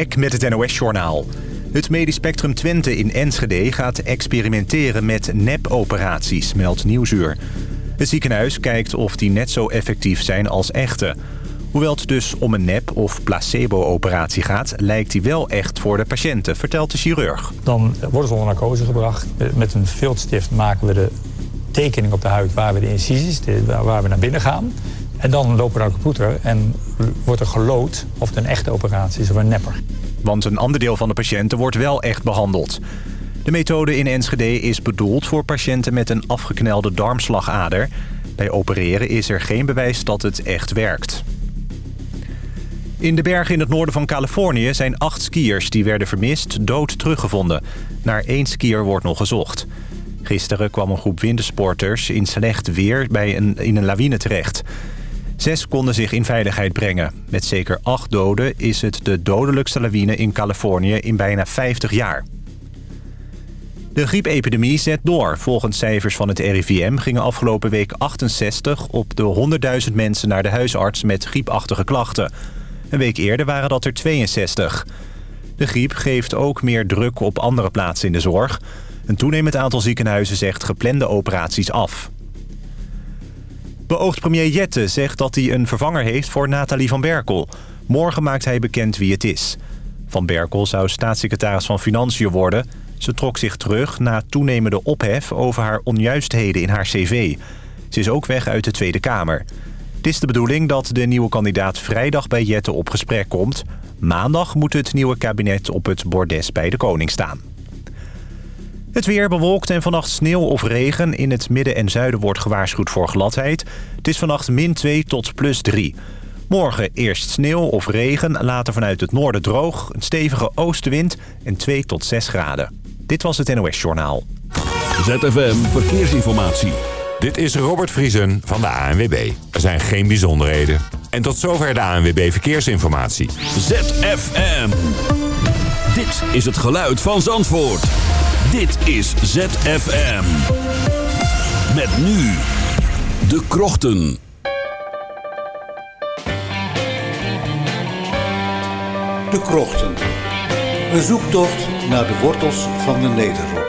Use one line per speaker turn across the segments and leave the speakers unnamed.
Eck met het NOS-journaal. Het Medisch Spectrum Twente in Enschede gaat experimenteren met nep-operaties, meldt Nieuwsuur. Het ziekenhuis kijkt of die net zo effectief zijn als echte. Hoewel het dus om een nep- of placebo-operatie gaat... lijkt die wel echt voor de patiënten, vertelt de chirurg.
Dan worden ze onder narcose gebracht. Met een viltstift maken we de tekening op de huid... waar we de incisies, waar we naar binnen gaan... En dan lopen naar de computer en wordt er gelood of het een echte operatie is of een nepper.
Want een ander deel van de patiënten wordt wel echt behandeld. De methode in Enschede is bedoeld voor patiënten met een afgeknelde darmslagader. Bij opereren is er geen bewijs dat het echt werkt. In de bergen in het noorden van Californië zijn acht skiers die werden vermist dood teruggevonden. Naar één skier wordt nog gezocht. Gisteren kwam een groep wintersporters in slecht weer bij een, in een lawine terecht. Zes konden zich in veiligheid brengen. Met zeker acht doden is het de dodelijkste lawine in Californië in bijna 50 jaar. De griepepidemie zet door. Volgens cijfers van het RIVM gingen afgelopen week 68 op de 100.000 mensen naar de huisarts met griepachtige klachten. Een week eerder waren dat er 62. De griep geeft ook meer druk op andere plaatsen in de zorg. Een toenemend aantal ziekenhuizen zegt geplande operaties af. Beoogd premier Jette zegt dat hij een vervanger heeft voor Nathalie van Berkel. Morgen maakt hij bekend wie het is. Van Berkel zou staatssecretaris van Financiën worden. Ze trok zich terug na toenemende ophef over haar onjuistheden in haar cv. Ze is ook weg uit de Tweede Kamer. Het is de bedoeling dat de nieuwe kandidaat vrijdag bij Jette op gesprek komt. Maandag moet het nieuwe kabinet op het bordes bij de koning staan. Het weer bewolkt en vannacht sneeuw of regen. In het midden en zuiden wordt gewaarschuwd voor gladheid. Het is vannacht min 2 tot plus 3. Morgen eerst sneeuw of regen, later vanuit het noorden droog. Een stevige oostenwind en 2 tot 6 graden. Dit was het NOS Journaal.
ZFM Verkeersinformatie.
Dit is Robert Vriesen van de ANWB. Er zijn geen bijzonderheden. En tot zover de ANWB Verkeersinformatie.
ZFM. Dit is het geluid van Zandvoort. Dit is ZFM. Met nu de krochten.
De krochten. Een zoektocht naar de wortels van de Nederrok.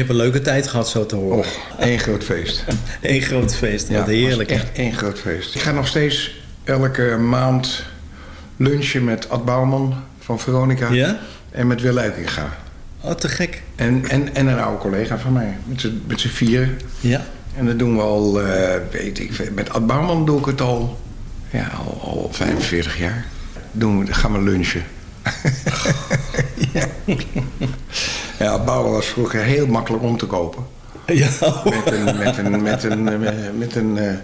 Hebt een leuke tijd gehad, zo te horen.
Och, één groot feest.
Eén groot feest.
Ja,
Wat heerlijk.
was
hè?
echt één groot feest. Ik ga nog steeds elke maand lunchen met Ad Bouwman van Veronica.
Ja?
En met Wil Uykinga.
Oh, te gek.
En, en, en een oude collega van mij. Met z'n- vieren.
Ja.
En dat doen we al, eh, weet ik, veel. met Ad Bouwman doe ik het al, ja, al, al 45 jaar. Doen we, gaan we lunchen. ja. Ja, Ad Bouwman was vroeger heel makkelijk om te kopen.
Ja.
Met een, met een, met een, eh, met een, eh,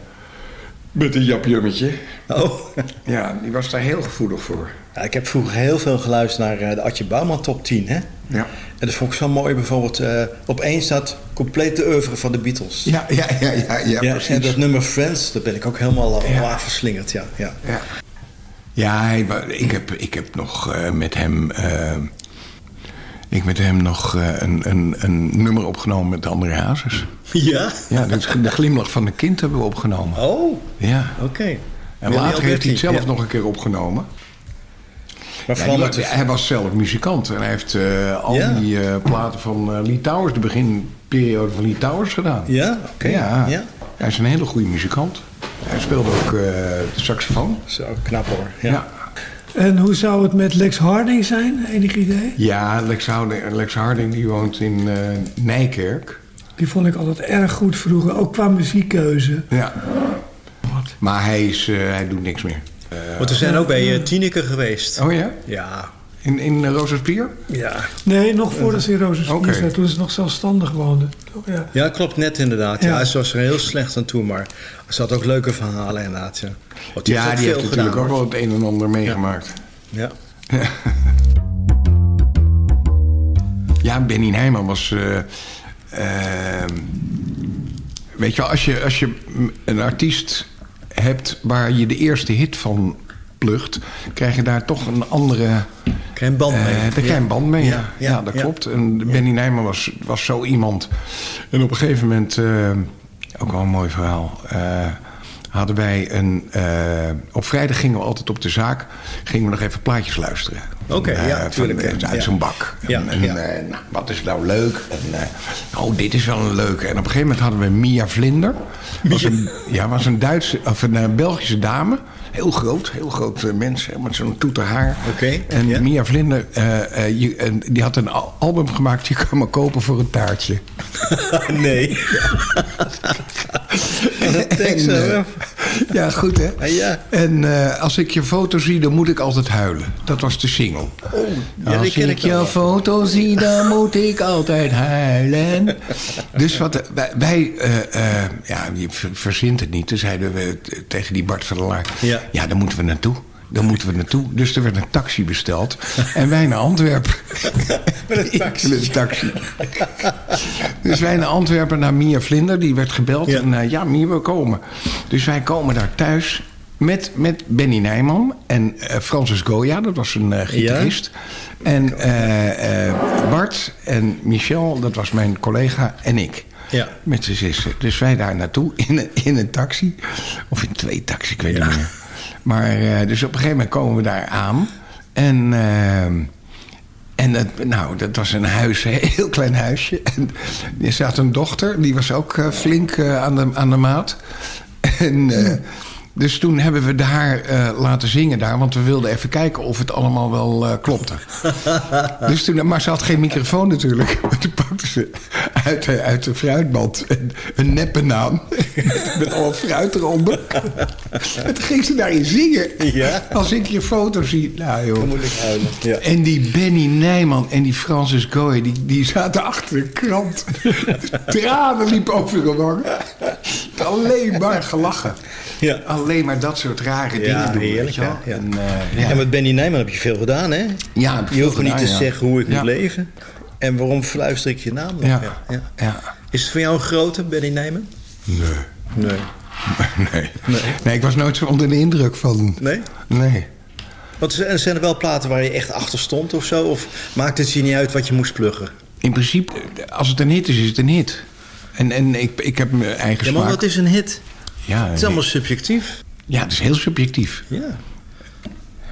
met een japjummetje.
Oh.
Ja, die was daar heel gevoelig voor.
Ja, ik heb vroeger heel veel geluisterd naar eh, de Adje Bouwman top 10, hè?
Ja.
En dat vond ik zo mooi. Bijvoorbeeld, eh op één staat compleet de oeuvre van de Beatles.
Ja, ja, ja, ja, ja, precies.
en dat nummer Friends, daar ben ik ook helemaal al
Ja.
verslingerd, ja. ja.
Ja, ik, heb, ik heb nog met hem... ik met hem nog eh, een, een, een nummer opgenomen met André Hazes.
Ja?
Ja, dus de glimlach van de kind hebben we opgenomen.
Oh,
Ja.
oké.
En
Willy
later heeft hij het zelf
ja.
nog een keer opgenomen.
Maar
Ja, die
de-
hij was zelf muzikant. En hij heeft eh, al
Ja.
die eh, platen van eh, Lee Towers, de beginperiode van Lee Towers gedaan.
Ja? Oké.
Ja.
Ja.
Hij is een hele goede muzikant. Hij speelde ook de saxofoon.
Zo, knap hoor. Ja.
En hoe zou het met Lex Harding zijn? Enig idee?
Ja, Lex Harding, Lex Harding die woont in eh, Nijkerk.
Die vond ik altijd erg goed vroeger, ook qua muziekkeuze.
Ja. Maar hij, is, eh, hij doet niks meer.
Want we zijn ook bij uh, Tineke geweest.
Oh ja?
Ja.
In, in uh, Rozenspier?
Ja.
Nee, nog voordat ze in Rozenspier
Oké.
zat, toen ze nog zelfstandig woonde. Oh, ja.
Ja, klopt net inderdaad. Ja.
Ja.
ze was er heel slecht aan toe, maar ze had ook leuke verhalen inderdaad. Ja, Want
Ja,
ook
die heeft
veel
natuurlijk ook wel het een en ander meegemaakt.
hoor. Ja.
Ja, Benny Nijman was... eh, ehm, weet je wel, als je, als je een artiest hebt waar je de eerste hit van plucht... krijg je daar toch een andere...
Krijg een band mee.
Eh, daar krijg je een band mee, ja. Ja,
Ja,
dat klopt. En Benny Nijman was, was zo iemand. En op een gegeven moment, eh, ook wel een mooi verhaal... eh, hadden wij een... op vrijdag gingen we altijd op de zaak... gingen we nog even plaatjes luisteren.
Oké, ja, tuurlijk,
van,
ja.
uit
Ja.
zo'n bak.
Ja,
en,
ja.
nou, wat is nou leuk? En, oh, dit is wel een leuke. En op een gegeven moment hadden we Mia Vlinder. Was een, ja, was een Duitse, of een Belgische dame. Heel groot, heel groot eh, mens. hè, Met zo'n toeter haar.
Oké,
En. Mia Vlinder, eh, eh, je- en die had een al- album gemaakt. Je kan me kopen voor een taartje.
nee.
En, eh, ja, goed hè?
Ja.
En eh, als ik je foto zie, dan moet ik altijd huilen. Dat was de single.
Oh, ja,
als ik
ik
jouw foto zie, dan moet ik altijd huilen. dus wat, wij, wij, eh, eh, ja, je ver- verzint het niet. Toen zeiden we tegen die Bart van der Laar...
Ja.
ja, daar moeten we naartoe. Daar moeten we naartoe. Dus er werd een taxi besteld. en wij naar Antwerpen.
Met een taxi.
Met een taxi. dus wij naar Antwerpen, naar Mia Vlinder. Die werd gebeld.
Ja.
En eh, ja, Mia, we komen. Dus wij komen daar thuis met, met Benny Nijman en eh, Francis Goya. Dat was een eh, gitarist. En Bart en Michel, dat was mijn collega, en ik.
Ja.
Met z'n zussen. Dus wij daar naartoe in een, in een taxi. Of in twee taxis, ik weet
Ja.
niet meer. Maar eh, dus op een gegeven moment komen we daar aan. En, eh, en dat, nou, dat was een huis, een heel klein huisje. En er zat een dochter, die was ook eh, flink aan, de, aan de maat. En, dus toen hebben we haar laten zingen daar. Want we wilden even kijken of het allemaal wel klopte. dus toen, maar ze had geen microfoon natuurlijk. Maar toen pakte ze uit, de- uit de fruitmand een, een. Met, met allemaal fruit eronder. en toen ging ze daarin zingen.
Ja.
Als ik je foto zie. Nou joh.
Dan moet ik huilen. Ja.
En die Benny Nijman en die Francis Goy, die, die zaten achter de krant. Tranen liepen over hun wangen. Alleen maar gelachen.
Ja.
Alleen maar dat soort rare
Ja,
dingen doen.
heerlijk? Ja.
En, eh, ja.
En met Benny Nijman heb je veel gedaan, hè?
Ja,
je hoeft me niet te
ja.
zeggen hoe ik
Ja.
moet leven. En waarom fluister ik je naam nog?
Ja.
Ja. Is het voor jou een grote, Benny Nijman?
Nee.
Nee.
Nee. nee. ik was nooit zo onder de indruk van.
Nee?
Nee.
Want er zijn er wel platen waar je echt achter stond of zo? Of maakt het je niet uit wat je moest pluggen?
In principe, als het een hit is, is het een hit. En, en ik, ik heb mijn eigen
Ja, maar
smaak.
wat is een hit?
Ja,
Het is allemaal subjectief.
ja, het is heel subjectief.
Ja.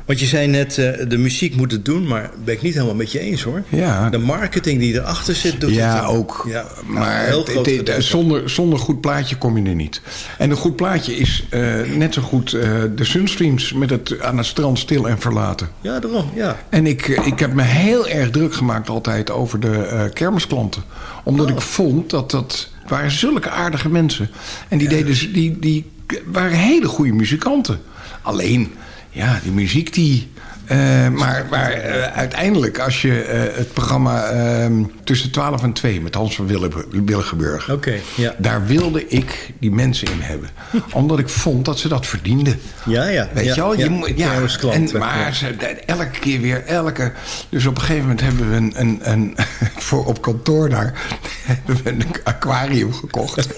Want je zei net, eh, de muziek moet het doen, maar ben ik niet helemaal met je eens hoor.
Ja.
De marketing die erachter zit, doet
ja,
het
ook.
Ja,
maar
groot
het- zonder, zonder goed plaatje kom je er niet. En een goed plaatje is eh, net zo goed eh, de Sunstreams... met het aan het strand stil en verlaten.
Ja, daarom, ja.
En ik, eh, ik heb me heel erg druk gemaakt altijd over de eh, kermisklanten. Omdat ik vond dat dat... Waren zulke aardige mensen. En die, deden, die, die waren hele goede muzikanten. Alleen, ja, die muziek die... eh, maar maar eh, uiteindelijk, als je eh, het programma ehm, tussen 12 en 2 met Hans van Willigenburg...
Oké, ja.
daar wilde ik die mensen in hebben. Omdat ik vond dat ze dat verdienden.
Ja, ja.
Weet
ja,
je wel? Je
ja,
moet, ja,
kermisklanten,
en, maar ze, elke keer weer, elke... Dus op een gegeven moment hebben we een... een, een voor op kantoor daar... hebben we een aquarium gekocht.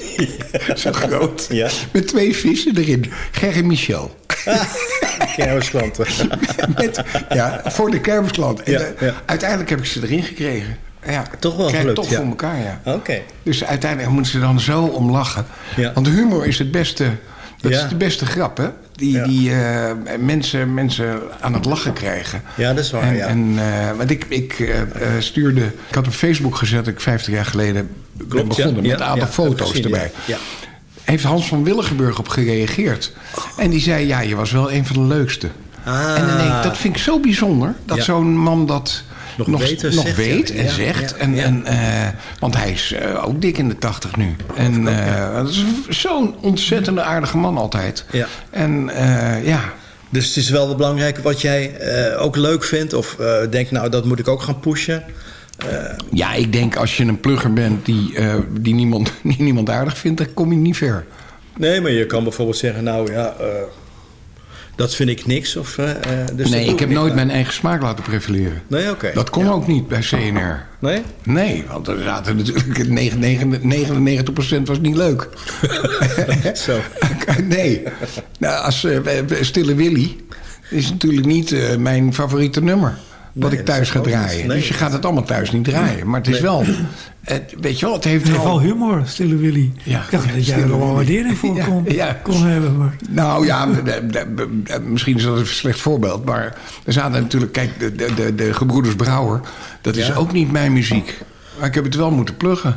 Zo groot.
Ja.
Met twee vissen erin. Gerry Michel.
Kermisklanten.
Met, ja, voor de kermisklant. En. Uiteindelijk heb ik ze erin gekregen. Ja,
Toch wel gelukt,
toch
ja.
voor elkaar, ja.
Oké.
Dus uiteindelijk moeten ze dan zo om lachen.
Ja.
Want humor is het beste... Dat
Ja.
is de beste grap, hè? Die,
Ja.
die eh, mensen, mensen aan het lachen krijgen.
Ja, dat is waar,
En,
ja.
en, eh, want ik, ik eh, stuurde... Ik had op Facebook gezet dat ik 50 jaar geleden
Klopt,
begonnen... met een aantal foto's
gezien,
erbij.
Ja. ja.
Heeft Hans van Willigenburg op gereageerd. En die zei, ja, je was wel een van de leukste.
Ah.
En dan denk ik, dat vind ik zo bijzonder. Dat
Ja.
zo'n man dat
Nog
nog,
weet en
nog
zegt,
weet en
Ja,
zegt.
ja,
en, eh, want hij is eh, ook dik in de tachtig nu. En eh, dat is zo'n ontzettende aardige man altijd.
Ja.
En ja,
Dus het is wel belangrijk wat jij ook leuk vindt. Of denkt, nou, dat moet ik ook gaan pushen.
ja, ik denk als je een plugger bent die, die, niemand, die niemand aardig vindt... dan kom je niet ver.
Nee, maar je kan bijvoorbeeld zeggen, nou ja, dat vind ik niks. Of, eh, eh, dus
nee, ik heb nooit mijn eigen smaak laten profileren.
Nee, oké.
Dat kon
Ja.
ook niet bij CNR.
Nee?
Nee, want er zaten natuurlijk 99, 99% was niet leuk.
Zo.
nee. Nou, als eh, Stille Willy is natuurlijk niet mijn favoriete nummer. Wat
Nee,
ik thuis
is
ga draaien.
Nee.
Dus je gaat het allemaal thuis niet draaien. Maar het is
Nee.
wel... Het, weet je wel, het heeft
In ieder geval
wel...
humor, Stille Willy.
Ja.
Ik dacht dat jij er wel waardering voor
Ja,
kon,
ja.
kon hebben. Maar
Nou ja, misschien is dat een slecht voorbeeld. Maar er zaten natuurlijk... Kijk, de, de, de, de Gebroeders Brouwer... Dat is
Ja.
ook niet mijn muziek. Maar ik heb het wel moeten pluggen.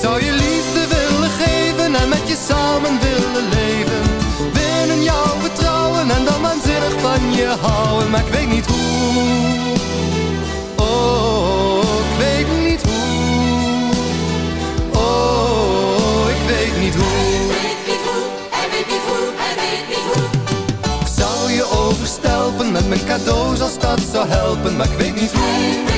Ik zou je liefde willen geven en met je samen willen leven. Binnen jouw vertrouwen en dan waanzinnig van je houden, maar ik weet niet hoe. Oh, ik weet niet hoe. Oh, ik weet niet hoe. Ik zou je overstelpen met mijn cadeaus als dat zou helpen, maar ik weet niet hoe.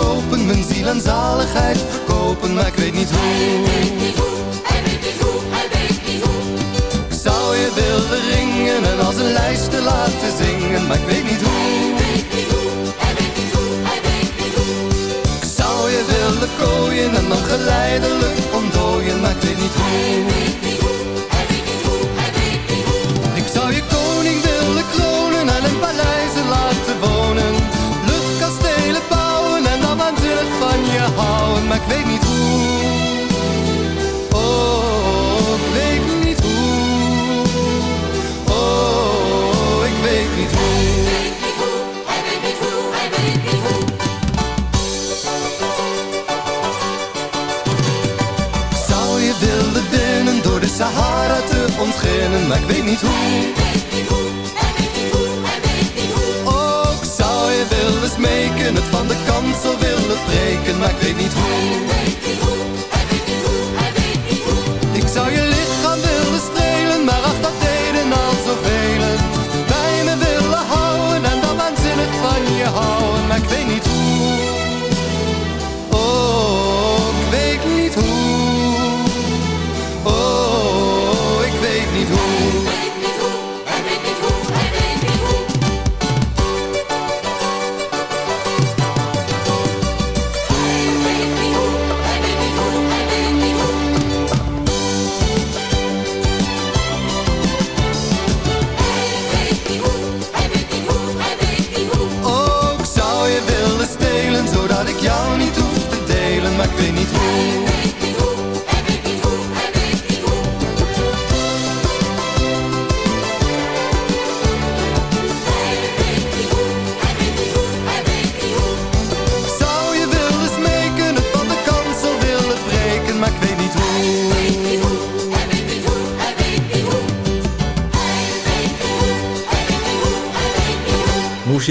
Kopen, mijn ziel en zaligheid verkopen, maar ik weet niet hoe. Ik zou je willen ringen en als een lijst te laten zingen, maar ik weet niet hoe. Ik zou je willen kooien en dan geleidelijk ontdooien, maar ik weet niet hoe. Ik weet niet hoe. Oh, ik weet niet hoe. Oh, ik weet niet hoe. Ik zou je willen winnen door de Sahara te ontginnen, maar ik weet niet hoe. Maar ik niet hoe.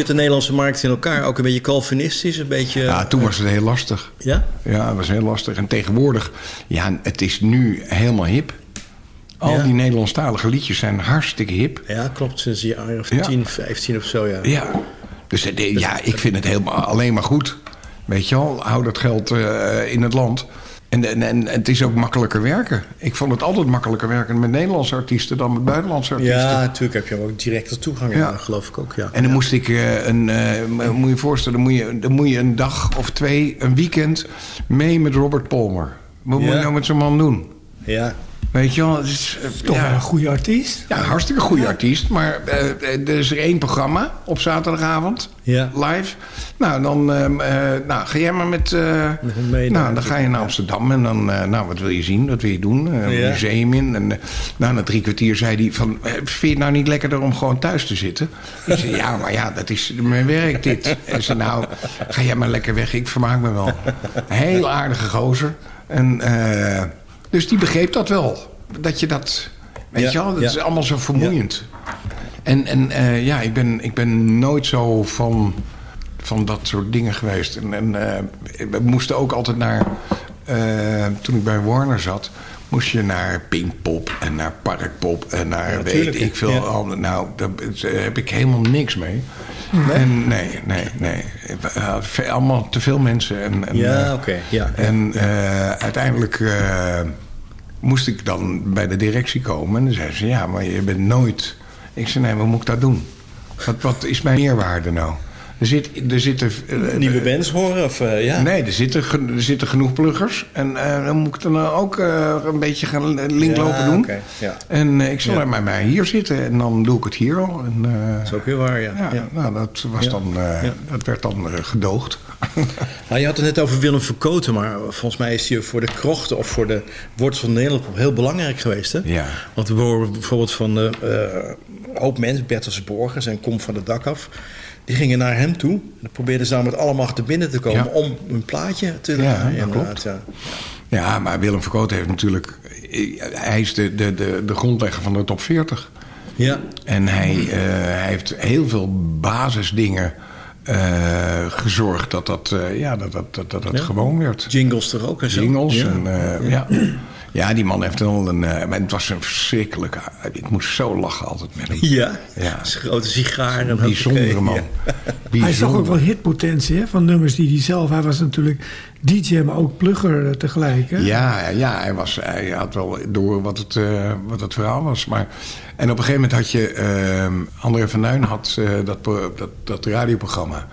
Zit de Nederlandse markt in elkaar? Ook een beetje Calvinistisch, een beetje...
Ja, toen was het heel lastig.
Ja?
Ja, het was heel lastig. En tegenwoordig, ja, het is nu helemaal hip. Al
Ja.
die Nederlandstalige liedjes zijn hartstikke hip.
Ja, klopt. Sinds jaar of
Ja.
10, 15 of zo, ja.
Ja. Dus het- ja, ik vind het helemaal alleen maar goed. Weet je wel, hou dat geld eh, in het land. En, en, en het is ook makkelijker werken. Ik vond het altijd makkelijker werken met Nederlandse artiesten dan met buitenlandse artiesten.
Ja, natuurlijk heb je ook directe toegang,
Ja.
ja. geloof ik ook, ja.
En dan moest ik eh, een, eh, moet je voorstellen, dan moet je, dan moet je een dag of twee, een weekend mee met Robert Palmer. Wat moet je nou met zo'n man doen?
Ja.
Weet je wel, het is, eh,
Toch
ja,
een goede artiest.
ja, hartstikke goede artiest. Maar eh, eh, er is er één programma op zaterdagavond,
Ja.
live. Nou, dan ehm, eh, nou, ga jij maar met... nou, dan ga je naar Amsterdam en dan... nou, wat wil je zien? Wat wil je doen? Een museum in. En nou, na drie kwartier zei hij van... Vind je het nou niet lekkerder om gewoon thuis te zitten? Ik zei, ja, maar ja, dat is mijn werk dit. En ze nou, ga jij maar lekker weg. Ik vermaak me wel. Heel aardige gozer. En, eh, dus die begreep dat wel. Dat je dat... Weet
Ja,
je wel, dat
ja.
is allemaal zo vermoeiend. En, en eh, ja, ik ben, ik ben nooit zo van, van dat soort dingen geweest. En, en eh, we moesten ook altijd naar... eh, toen ik bij Warner zat... moest je naar Pinkpop en naar Parkpop... en naar weet ik veel.
ja.
Nou, daar heb ik helemaal niks mee. En nee, nee, nee. Allemaal te veel mensen. En, en,
Ja, oké, ja.
En uiteindelijk moest ik dan bij de directie komen. En dan zei ze, ja, maar je bent nooit... Ik zei, nee, wat moet ik dat doen? Wat, wat is mijn meerwaarde nou? Er, zit, er zitten... eh,
Nieuwe bands horen, of eh, ja?
Nee, er zitten, er zitten genoeg pluggers. En eh, dan moet ik dan ook een beetje gaan linklopen
Ja,
doen.
ja.
En ik zal er maar mij hier zitten. En dan doe ik het hier al. En,
Dat is ook weer waar, ja.
ja. Nou, dat, was dan, dat werd dan gedoogd.
Nou, je had het net over Willem Verkoten, maar volgens mij is hij voor de krochten of voor de wortels van Nederland heel belangrijk geweest. Hè?
Ja.
Want we horen bijvoorbeeld van de eh, hoop mensen, Bertels Borgers en Kom van de dak af. Die gingen naar hem toe. En probeerden ze dan met alle macht er binnen te komen
Ja.
om een plaatje te
Ja, dat klopt.
Ja.
Ja, maar Willem Verkoot heeft natuurlijk... Hij is de, de, de, de grondlegger van de top 40.
ja.
En hij, eh, hij heeft heel veel basisdingen eh, gezorgd dat dat, eh, ja, dat, dat, dat, dat, dat
Ja.
gewoon werd.
Jingles er ook en zo.
Jingles.
Ja.
En, eh, ja. ja, die man heeft wel een... eh, maar het was een verschrikkelijke... Ik moest zo lachen altijd met hem.
Ja,
Ja.
Grote sigaar. En
Bijzondere man.
Ja.
Hij zag ook wel hitpotentie hè, van nummers die hij zelf... Hij was natuurlijk DJ, maar ook plugger eh, tegelijk. Hè?
Ja, ja hij, was, hij had wel door wat het, eh, wat het verhaal was. Maar, en op een gegeven moment had je... eh, André van Duin had eh, dat, dat, dat radioprogramma...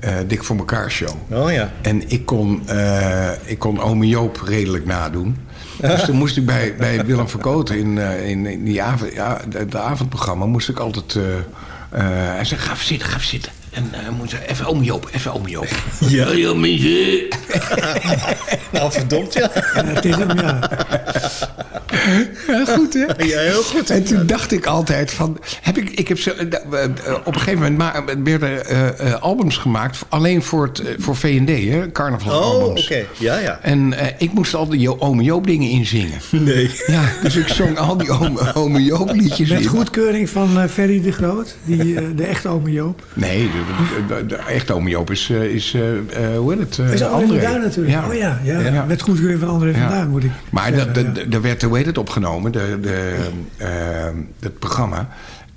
eh, Dik voor elkaar show.
Oh ja.
En ik kon, eh ik kon ome Joop redelijk nadoen. Dus toen moest ik bij, bij Willem Verkoten in, eh, in, in die avond, ja, de, avondprogramma... moest ik altijd... eh, hij zei, ga zitten, ga zitten. En eh moet je even ome Joop, even ome Joop.
Ja.
Ja, mensen.
Nou, verdomd, ja.
Ja, het is hem, ja.
Ja, goed hè?
Ja, heel goed.
En toen dacht ik altijd van... Heb ik, ik heb zo, eh, eh, op een gegeven moment ma- werden eh, eh, albums gemaakt... alleen voor, het, voor V&D, hè? Carnavalsalbums.
Oh, oké. Ja, ja.
En eh, ik moest al die Jo- Ome Joop dingen inzingen.
Nee.
Ja, dus ik zong al die Ome, ome Joop liedjes
Met
in.
goedkeuring van Ferry de Groot, die, de echte ome Joop.
Nee, de, de- echte is... eh, is eh, eh, hoe heet het? eh,
Is André. Duin natuurlijk. Oh ja, ja,
Ja.
met goedkeuring van André van
Ja.
Duin moet ik
Maar dat,
ja.
dat, dat werd, hoe heet het, opgenomen, de, de, het programma.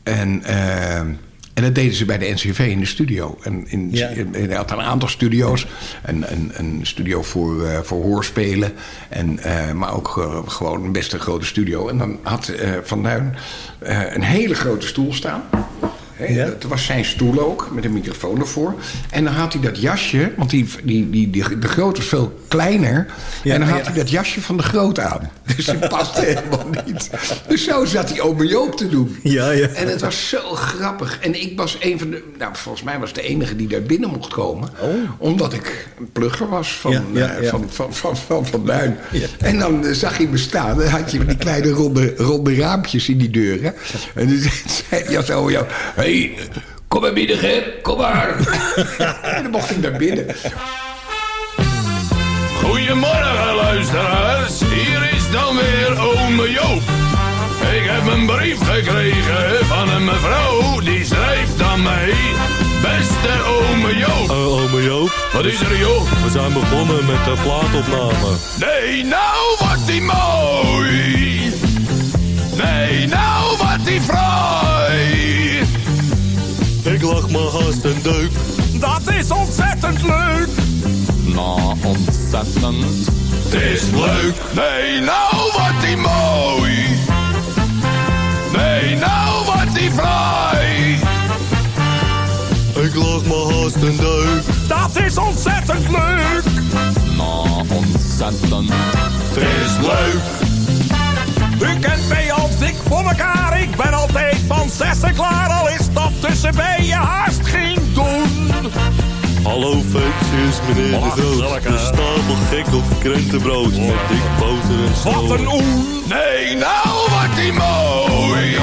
En, eh, en dat deden ze bij de NCV in de studio. En in,
Ja.
in, hij had een aantal studio's. Een, een, een studio voor, eh, voor hoorspelen. En, eh, maar ook gewoon een best een grote studio. En dan had eh, Van Duin een hele grote stoel staan.
Ja.
Dat was zijn stoel ook, met een microfoon ervoor. En dan had hij dat jasje, want die, die, die, die, de groot was veel kleiner.
Ja,
en dan had
ja.
hij dat jasje van de groot aan. Dus het paste helemaal niet. Dus zo zat hij ome Joop te doen.
Ja, ja.
En het was zo grappig. En ik was een van de... Nou, volgens mij was de enige die daar binnen mocht komen. Omdat ik een plugger was van eh, van, van, van, van, van Duin. En dan eh, zag je me staan. Dan had je die kleine ronde, ronde raampjes in die deuren. En dan zei hij als ome Joop... Hé, hey, kom maar binnen, Ger. Kom maar. en dan mocht ik naar binnen.
Goedemorgen luisteraars, hier is dan weer ome Joop. Ik heb een brief gekregen van een mevrouw die schrijft aan mij.
Beste ome Joop.
Uh, ome Joop.
Wat is er, joh?
We zijn begonnen met de plaatopname.
Nee, nou wat die mooi. Nee, nou wat die fraai.
Ik lag me haast een deuk.
Dat is ontzettend leuk.
Nou, ontzettend.
Het is leuk. Nee, nou wat die mooi. Nee, nou wat die fraai.
Ik lag me haast een deuk.
Dat is ontzettend leuk.
Nou, ontzettend.
Het is leuk. U kent mij als dik voor elkaar. Ik ben altijd van zessen klaar. Al is dat tussen je haast geen doen.
Hallo feestjes, meneer de Groot. De stapel gek op krentenbrood. Met dik boter en zo.
Wat een oen. Nee, nou wordt die mooi.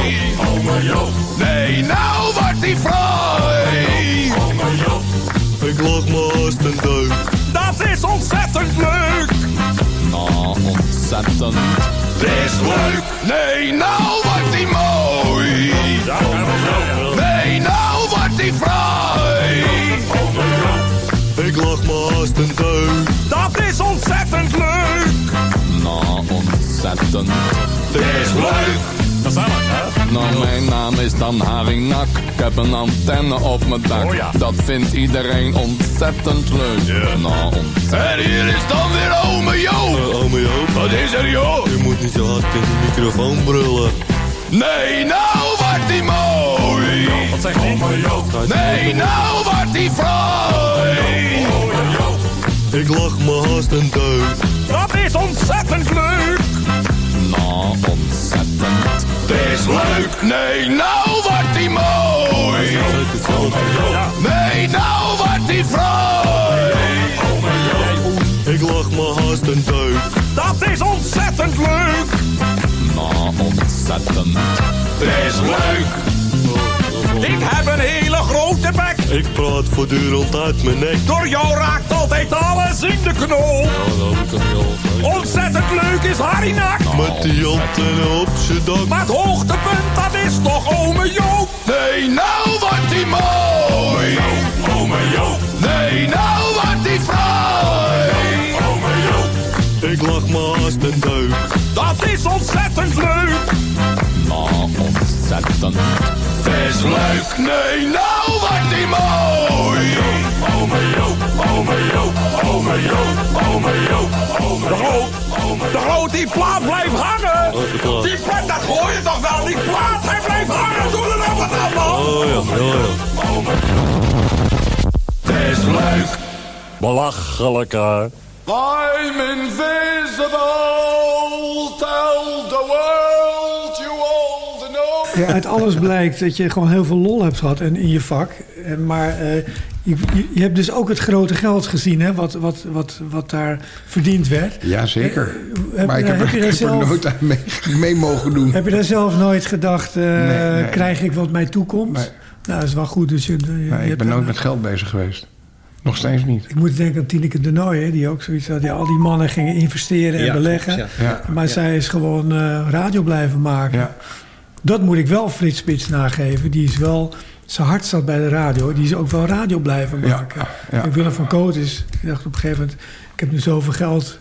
Ome Joop. Nee, nou wordt die fraai. Ome Joop.
Ik lag me haast een deuk.
Dat is ontzettend leuk.
Nou, ontzettend.
Het is leuk. Nee, nou wordt die mooi. Die fraai.
Ik lag me haast een deuk.
Dat is ontzettend leuk.
Nou, ontzettend.
Het is leuk. Gezellig, hè?
Nou, mijn naam is dan Haringnak. Ik heb een antenne op mijn dak.
Oh ja.
Dat vindt iedereen ontzettend leuk. Nou, ontzettend.
En hier is dan weer ome Joop.
Uh, ome Joop.
Wat is er, joh?
Je moet niet zo hard in de microfoon brullen.
Nee, nou wordt die mooi. Wat zegt hij? Nee, nou wordt die fraai.
Ik lag me haast een deuk.
Dat is ontzettend leuk.
Nou, ontzettend.
Het is leuk. Nee, nou wordt die mooi. Nee, nou wordt die fraai.
Ik lag me haast een deuk.
Dat is ontzettend leuk.
Nou, ontzettend.
Het is leuk. Ik heb een hele grote bek.
Ik praat voortdurend uit mijn nek.
Door jou raakt altijd alles in de knoop. Ontzettend leuk is Harry Nak.
Met die antenne op z'n dak.
Maar het hoogtepunt, dat is toch ome Joop. Nee, nou wordt die mooi. Ome Joop. Nee, nou wordt die fraai. Ome Joop.
Ik lag me haast een deuk.
Dat is ontzettend leuk.
Nou, ontzettend.
Het is leuk. Nee, nou wordt die mooi. Ome Joop. Ome Joop. Ome Joop. Ome Joop. De groot. De groot, die plaat blijft hangen. Die plaat, dat hoor je toch wel. Die plaat, hij blijft hangen. Doe er nou wat aan, man.
Oh ja, ja.
Het is leuk.
Belachelijk, hè.
I'm invisible. Tell the world you all know.
Ja, uit alles blijkt dat je gewoon heel veel lol hebt gehad in, in je vak. En, maar eh, je, je- hebt dus ook het grote geld gezien, hè, wat, wat, wat, wat daar verdiend werd.
Ja, zeker.
Heb
maar
je-
ik heb,
heb
er-
je
er
zelf-
nooit aan mee, mee mogen doen.
Heb je daar zelf nooit gedacht, eh,
Nee, nee.
krijg ik wat mij toekomt?
Nee.
Nou, dat is wel goed. Dus je, je- je
Nee, ik
hebt
ben nooit met geld bezig geweest. Nog steeds niet.
Ik moet denken aan Tineke de Nooy, hè, die ook zoiets had. Ja, al die mannen gingen investeren en
Ja,
beleggen.
Ja.
Maar zij is gewoon eh, radio blijven maken.
Ja.
Dat moet ik wel Frits Spits nageven. Die is wel... Zijn hart staat bij de radio. Die is ook wel radio blijven maken.
ja.
En Willem van Koot is... Ik dacht op een gegeven moment... Ik heb nu zoveel geld.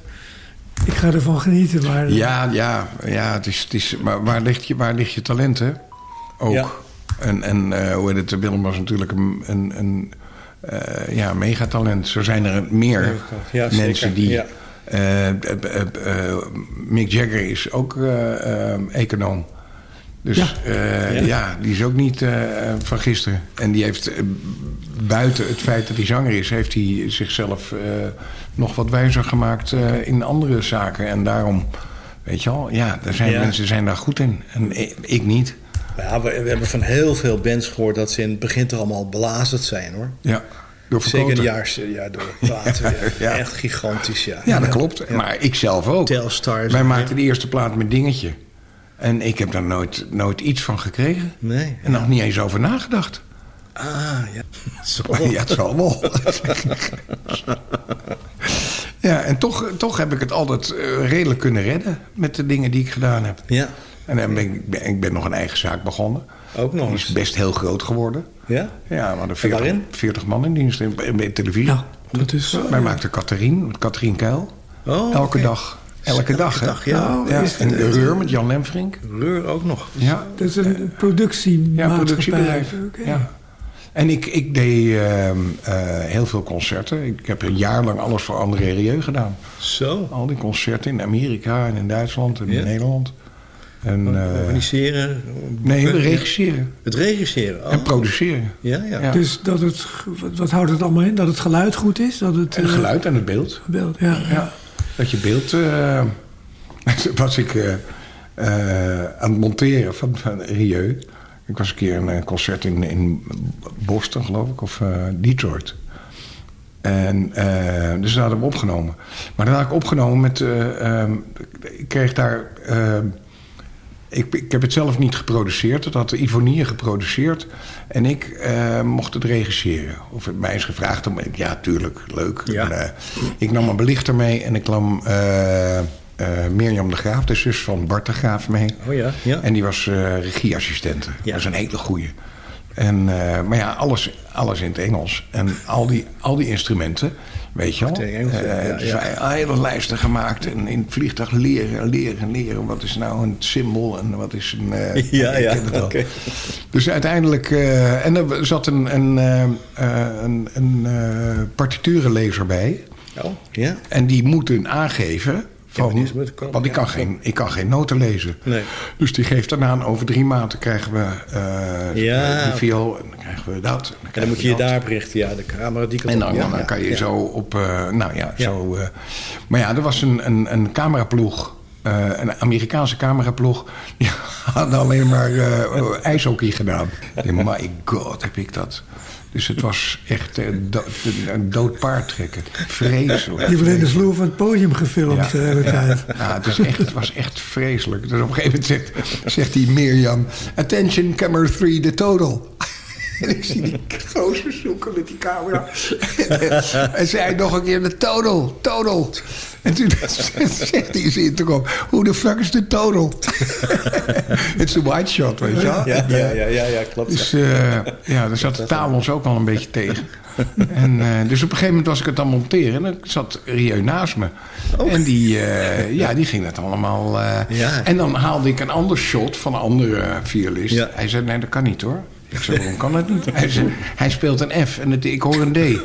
Ik ga ervan genieten. Maar
Ja, ja, ja het is, het is, maar waar ligt je, waar ligt je talent, hè? Ook.
Ja.
En, en eh, hoe heet het? Willem was natuurlijk een, een, een eh, ja, megatalent. Zo zijn er meer
Ja, zeker.
mensen die...
Ja.
eh, eh, Mick Jagger is ook econoom. Dus
Ja.
ja.
Ja.
ja, die is ook niet eh, van gisteren. En die heeft buiten het feit dat hij zanger is... heeft hij zichzelf eh, nog wat wijzer gemaakt eh, in andere zaken. En daarom, weet je wel, ja, er zijn
Ja.
mensen zijn daar goed in. En ik, ik niet.
Ja, we, we hebben van heel veel bands gehoord dat ze in het begin toch allemaal belazerd zijn hoor.
Ja, door
Zeker
verkoten.
jaar, ja, door ja,
ja.
Echt gigantisch, ja.
Ja, dat klopt. Maar ik zelf ook.
Telstar
Wij maakten de eerste plaat met Dingetje. En ik heb daar nooit, nooit iets van gekregen.
Nee.
En nog niet eens over nagedacht.
Ah, ja. Zo.
Ja, het zal wel. ja, en toch, toch heb ik het altijd eh, redelijk kunnen redden met de dingen die ik gedaan heb.
Ja.
En dan ben ik, ben, ik ben nog een eigen zaak begonnen.
Ook nog
Die is best heel groot geworden.
Ja?
Ja, we hadden 40,
waarin?
40 man in dienst in, bij televisie.
dat is zo.
Wij maakten Catherine, met Catherine Kuil.
Oh,
elke dag. Elke dag, hè?
dag, ja.
Oh,
en de Reur met Jan Lemfrink.
Reur ook nog.
Ja,
Dat is een productiemaatschappij.
ja productiebedrijf. Ja. En ik, ik deed ehm, eh, heel veel concerten. Ik heb een jaar lang alles voor André Rieu gedaan.
Zo.
Al die concerten in Amerika en in Duitsland en
Ja.
in Nederland. En, eh,
Organiseren.
nee, regisseren.
Het regisseren. Oh.
En produceren.
Ja, ja.
Ja.
Dus dat het, wat, houdt het allemaal in? Dat het geluid goed is? Dat het,
En het
eh,
geluid en het beeld.
beeld, ja.
Ja. Dat je beeld... eh, was ik eh, eh, aan het monteren van, van Rieu. Ik was een keer een concert in, in Boston, geloof ik, of Detroit. En eh, dus daar hadden we opgenomen. Maar dat had ik opgenomen met... eh, ehm, ik kreeg daar... ik, ik heb het zelf niet geproduceerd. Dat had Ivonie geproduceerd. En ik eh, mocht het regisseren. Of het mij is gevraagd om... Ja, tuurlijk, leuk.
Ja.
En, eh, ik nam een belichter mee en ik nam eh, Mirjam de Graaf, de zus van Bart de Graaf, mee.
Oh ja, ja.
En die was regieassistente.
Ja.
Dat is een hele goeie. En, maar ja, alles, alles in het Engels. En al die, al die instrumenten, weet je wel.
ja.
wij hele lijsten gemaakt. En in het vliegtuig leren, leren, leren. Wat is nou een symbool en wat is een... eh,
Ja, ja, oké.
Dus uiteindelijk... eh, en er zat een, een, eh, een, een partiturenlezer bij.
Oh, ja.
En die moeten aangeven... Van, want ik kan, geen, ik kan geen noten lezen.
Nee.
Dus die geeft dan aan, over drie maanden krijgen we eh
Ja.
die viool. En dan krijgen we dat. En dan,
En dan moet je je daarop richten. Ja, de camera die kan
En dan,
ja,
dan
ja,
kan je zo op... eh, nou ja, zo... maar ja, er was een, een, een cameraploeg. een Amerikaanse cameraploeg. Die hadden alleen maar eh, ijshockey gedaan. My god, heb ik dat. Dus het was echt eh, do- een dood paard trekken. Vreselijk.
Die wordt in de vloer van het podium gefilmd
Ja,
de hele
ja. het, is echt, het was echt vreselijk. Dus op een gegeven moment zegt, zegt die Mirjam... Attention, camera 3, the total. En ik zie die gozer zoeken met die camera. En zei nog een keer de total, total. En toen zegt hij zin erop... Who the fuck is de total? Het is een white shot, weet je wel.
Ja, ja, ja, ja, ja, klopt.
Dus eh, ja, daar zat de taal ons ook al een beetje tegen. En, eh, dus op een gegeven moment was ik het aan het monteren. En dan zat Rieu naast me. En die, eh, ja, die ging het allemaal...
Ja.
En dan haalde ik een ander shot van een andere violist.
Ja.
Hij zei, nee, dat kan niet hoor. Ik zei, waarom kan dat niet? Hij zei, hij speelt een F en het, ik hoor een D.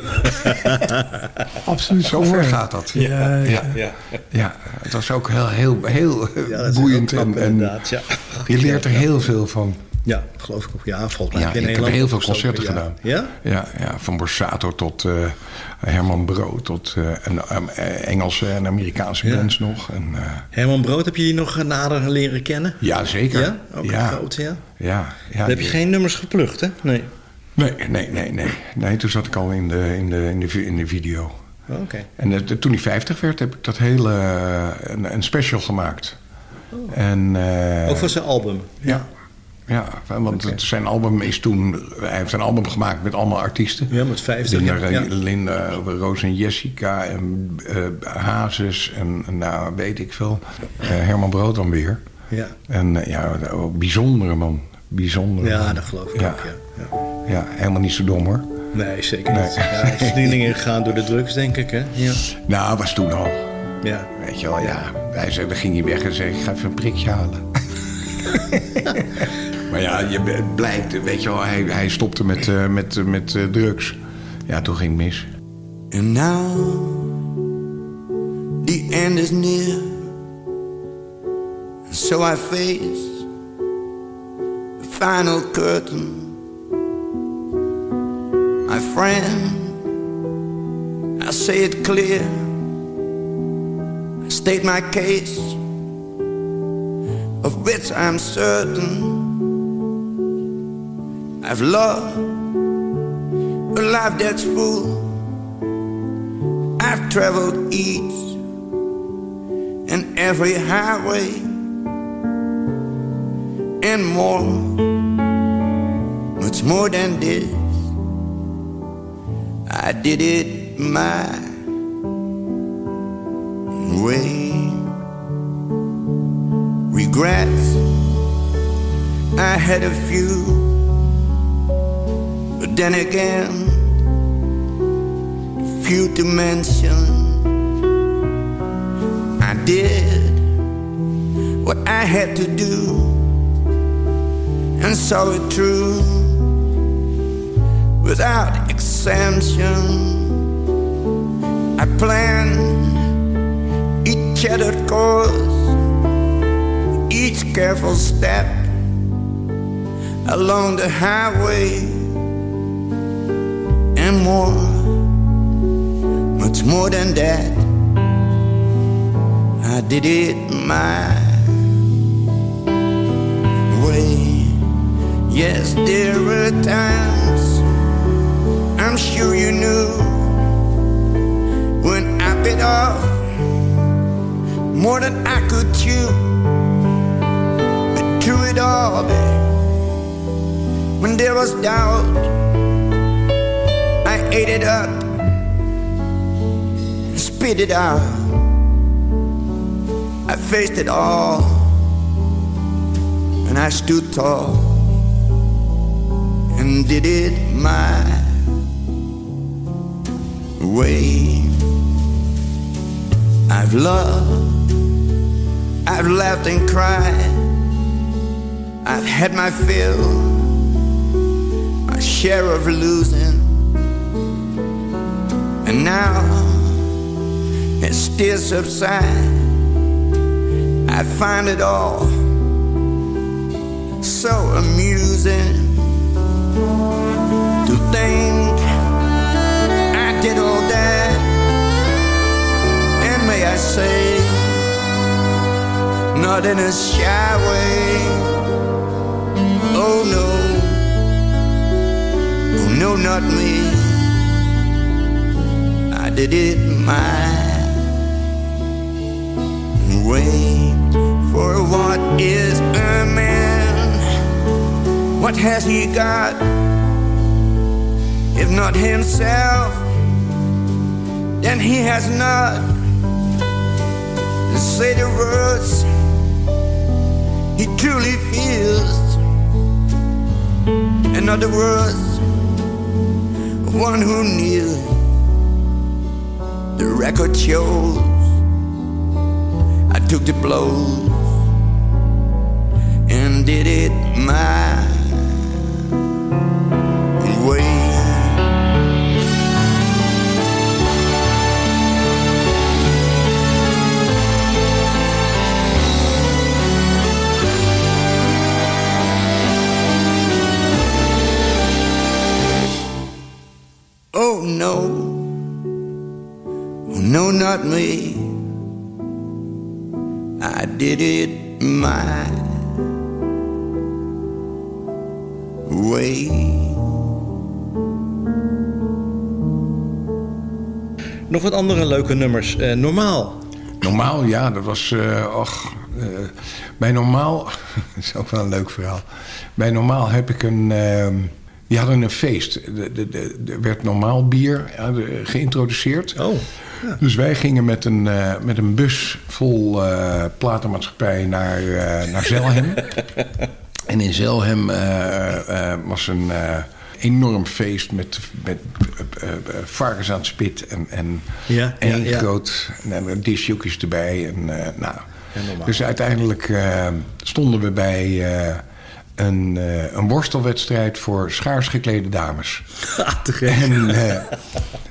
Absoluut
Zo ver gaat dat.
Ja, ja.
ja.
Ja,
Ja, het was ook heel, heel, heel boeiend.
knap,
En, en
inderdaad. Ja.
je leert er heel veel van.
Ja, geloof ik ook. Ja, volgens mij
Ja,
in
ik heb heel veel concerten
ja.
gedaan.
Ja?
Ja, ja van Borsato tot eh, Herman Brood, tot een, eh, Engelse en Amerikaanse
Ja.
bands nog. En,
Herman Brood, heb je die nog nader leren kennen?
ja, zeker.
Ja? Ook
ja.
groot, ja?
Ja,
heb je geen nummers geplukt, hè? Nee.
Nee, nee, nee, nee. Nee, toen zat ik al in de, in de, in de, in de video.
Oh, Oké.
En eh, toen hij 50 werd, heb ik dat hele, een, een special gemaakt. En, eh,
Ook voor zijn album?
Ja. Ja, want zijn album is toen... Hij heeft een album gemaakt met allemaal artiesten.
Ja, met 50.
Linda,
ja.
Linda Roos en Jessica en eh, Hazes en nou, weet ik veel. Eh, Herman Brood dan weer.
Ja.
En eh, ja, bijzondere man. Bijzondere
Ja,
man.
dat geloof ik
ja.
ook, ja. ja.
Ja, helemaal niet zo dom hoor.
Nee, zeker niet.
Nee.
Ja, verdieningen gaan door de drugs, denk ik, hè? Ja.
Nou, was toen al.
Ja.
Weet je wel, ja. Hij zei, dan ging hij weg en zei, ik ga even een prikje halen. maar ja, je het blijkt, weet je wel, hij, hij stopte met, eh, met, eh, met eh, drugs. Ja, toen ging het mis.
And now the end is near. And so I face the final curtain. My friend, I say it clear. I state my case, of which I'm certain. I've loved a life that's full. I've traveled each and every highway and more, much more than this. I did it my way. Regrets, I had a few, then again, few to mention. I did what I had to do and saw it through without exemption. I planned each charted course, each careful step along the highway, more, much more than that. I did it my way. Yes, there were times I'm sure you knew when I bit off more than I could chew. But through it all, babe, when there was doubt, ate it up, spit it out. I faced it all, and I stood tall and did it my way. I've loved, I've laughed and cried, I've had my fill, my share of losing, and now it still subsides. I find it all so amusing to think I did all that, and may I say, not in a shy way. Oh no, oh no, not me. Did it my way. For what is a man? What has he got? If not himself, then he has not say the words he truly feels. In other words, one who knew the record shows. I took the blows and did it my me. I did it my way.
Nog wat andere leuke nummers. Eh, normaal.
Normaal, ja, dat was. eh och, eh, bij normaal. dat is ook wel een leuk verhaal. Bij normaal heb ik een. ehm, die hadden een feest. Er de, de, er werd normaal bier ja, de- geïntroduceerd.
Oh.
Dus wij gingen met een, eh, met een bus vol eh platenmaatschappij naar, eh, naar Zelhem. en in Zelhem was een enorm feest met, met varkens aan het spit en, en
Ja,
één
ja,
groot en disjoekjes erbij. En, nou, dus uiteindelijk stonden we bij een, eh, een worstelwedstrijd voor schaars geklede dames. En, eh,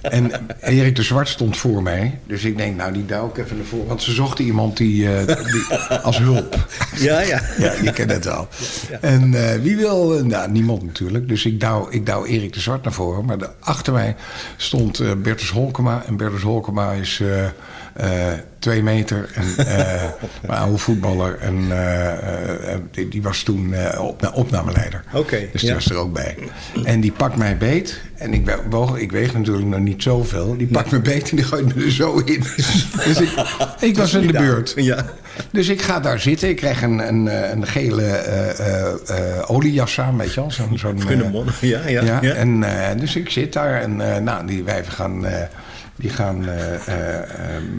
en Erik de Zwart stond voor mij. Dus ik denk, nou, die duw ik even naar voren. Want ze zochten iemand die, eh, die als hulp.
Ja, ja.
Ja, je kent het al. En wie wil... nou, niemand natuurlijk. Dus ik douw, ik douw Erik de Zwart naar voren. Maar achter mij stond Bertus Holkema. En Bertus Holkema is eh, twee meter. En eh, een oude voetballer. En eh, eh, die, die was toen eh, opna- opnameleider.
Oké,
Dus die
ja.
was er ook bij. En die pakt mij beet. En ik, woog, ik weeg natuurlijk nog niet zoveel. Die pakt me beet en die gooit me er zo in. Dus ik, ik was in de beurt.
Ja.
Dus ik ga daar zitten. Ik krijg een, een, een gele oliejas aan, weet je wel. Zo'n, eh,
mon- ja, ja, ja.
En, dus ik zit daar en nou, die wijven gaan, Die gaan eh, eh, eh,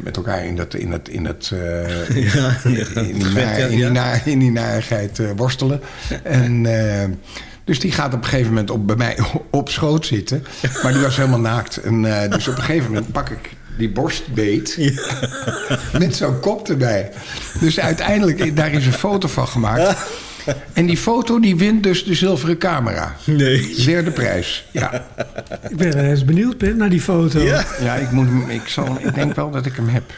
met elkaar in, dat, in, dat, in, dat,
Ja, ja.
in, die in, in narigheid worstelen. En, dus die gaat op een gegeven moment op, bij mij op schoot zitten. Maar die was helemaal naakt. En, dus op een gegeven moment pak ik die borstbeet met zo'n kop erbij. Dus uiteindelijk, daar is een foto van gemaakt. En die foto die wint dus de zilveren camera.
Nee.
Derde prijs. Ja,
Ik ben wel eens benieuwd Ben, naar die foto.
Ja.
ja ik, moet ik, zal, ik denk wel dat ik hem heb.